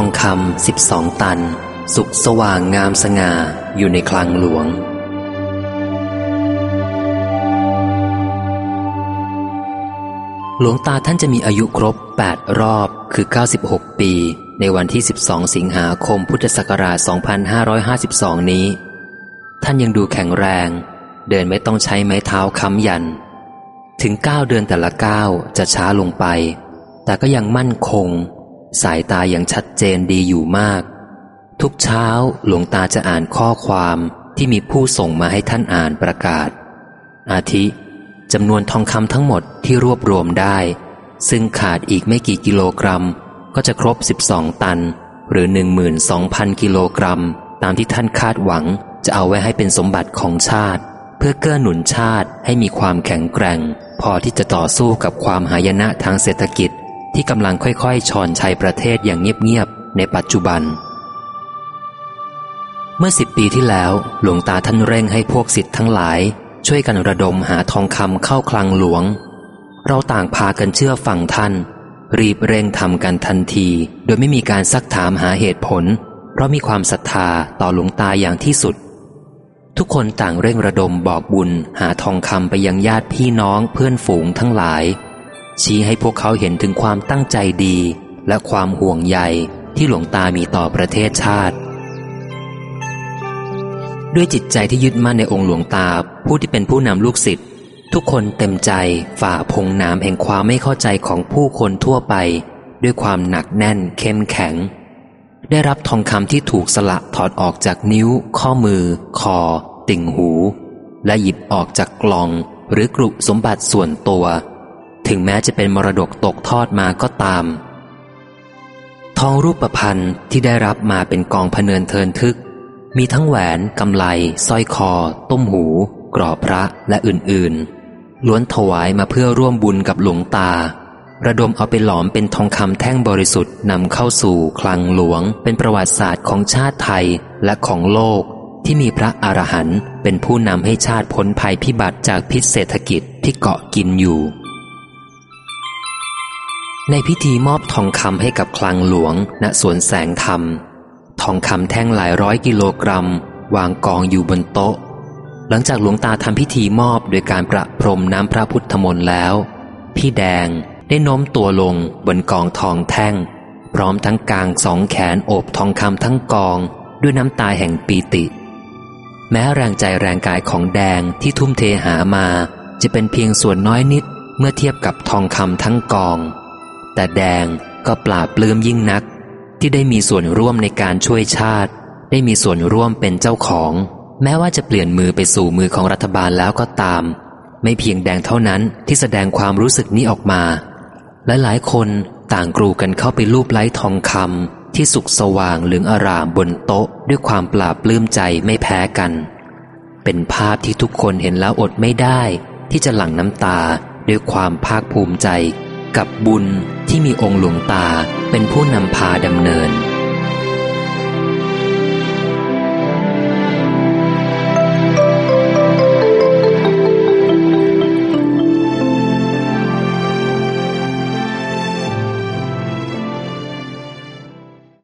องคำสิบสองตัน สุกสว่างงามสง่าอยู่ในคลังหลวง หลวงตาท่านจะมีอายุครบ 8 รอบคือ 96 ปี ในวันที่ 12 สิงหาคมพุทธศักราช 2552 นี้ ท่านยังดูแข็งแรง เดินไม่ต้องใช้ไม้เท้าค้ำยัน ถึง 9 เดือนแต่ละก้าจะช้าลงไป แต่ก็ยังมั่นคง สายตาอยังชัดเจนดีอยู่มาก ทุกเช้าหลวงตาจะอ่านข้อความที่มีผู้ส่งมาให้ท่านอ่านประกาศ อาทิจำนวนทองคำทั้งหมดที่รวบรวมได้ ซึ่งขาดอีกไม่กี่กิโลกรัม ก็จะครบ 12 ตัน หรือ 12,000 กิโลกรัม ตามที่ท่านคาดหวังจะเอาไว้ให้เป็นสมบัติของชาติ เพื่อเกื้อหนุนชาติให้มีความแข็งแกร่ง พอที่จะต่อสู้กับความหายนะทางเศรษฐกิจ ที่กำลังค่อยๆชอนชัยประเทศอย่างเงียบๆ ในปัจจุบัน เมื่อสิบปีที่แล้วหลวงตาท่านเร่งให้พวกสิทธิ์ทั้งหลาย ช่วยกันระดมหาทองคำเข้าคลังหลวง เราต่างพากันเชื่อฟังท่าน รีบเร่งทำกันทันที โดยไม่มีการซักถามหาเหตุผล เพราะมีความศรัทธาต่อหลวงตาอย่างที่สุดทุกคนต่างเร่งระดมบอกบุญหาทองคำไปยังญาติพี่น้องเพื่อนฝูงทั้งหลาย ชี้ให้พวกเขาเห็นถึงความตั้งใจดี และความห่วงใยที่หลวงตามีต่อประเทศชาติ ด้วยจิตใจที่ยึดมั่นในองค์หลวงตาผู้ที่เป็นผู้นำลูกศิษย์ทุกคนเต็มใจฝ่าพงน้ำแห่งความไม่เข้าใจของผู้คนทั่วไป ด้วยความหนักแน่นเข้มแข็ง ได้รับทองคำที่ถูกสละถอดออกจากนิ้ว ข้อมือ คอ ติ่งหู และหยิบออกจากกล่องหรือกรุสมบัติส่วนตัว ถึงแม้จะเป็นมรดกตกทอดมาก็ตาม ทองรูปประพันธ์ที่ได้รับมาเป็นกองพเนินเทินทึก มีทั้งแหวนกำไลสร้อยคอ ต้มหู กรอบพระและอื่นๆ ล้วนถวายมาเพื่อร่วมบุญกับหลวงตา ระดมเอาไปหลอมเป็นทองคำแท่งบริสุทธิ์นำเข้าสู่คลังหลวง เป็นประวัติศาสตร์ของชาติไทยและของโลกที่มีพระอรหันต์เป็นผู้นำให้ชาติพ้นภัยพิบัติจากพิษเศรษฐกิจที่เกาะกินอยู่ ในพิธีมอบทองคำให้กับคลังหลวง ณสวนแสงธรรม ทองคำแท่งหลายร้อยกิโลกรัม วางกองอยู่บนโต๊ะ หลังจากหลวงตาทำพิธีมอบโดยการประพรมน้ำพระพุทธมนต์แล้ว พี่แดงได้โน้มตัวลงบนกองทองแท่ง พร้อมทั้งกางสองแขนโอบทองคำทั้งกองด้วยน้ำตาแห่งปีติ แม้แรงใจแรงกายของแดงที่ทุ่มเทหามา จะเป็นเพียงส่วนน้อยนิดเมื่อเทียบกับทองคำทั้งกอง แต่แดงก็ปราบปลื้มยิ่งนัก ที่ได้มีส่วนร่วมในการช่วยชาติ ได้มีส่วนร่วมเป็นเจ้าของ แม้ว่าจะเปลี่ยนมือไปสู่มือของรัฐบาลแล้วก็ตาม ไม่เพียงแดงเท่านั้นที่แสดงความรู้สึกนี้ออกมาและหลายคนต่างกรูกันเข้าไปลูบไล้ทองคำที่สุกสว่างเหลืองอารามบนโต๊ะ ด้วยความปราบปลื้มใจไม่แพ้กัน เป็นภาพที่ทุกคนเห็นแล้วอดไม่ได้ ที่จะหลั่งน้ำตาด้วยความภาคภูมิใจ กับบุญที่มีองค์หลวงตาเป็นผู้นำพาดำเนิน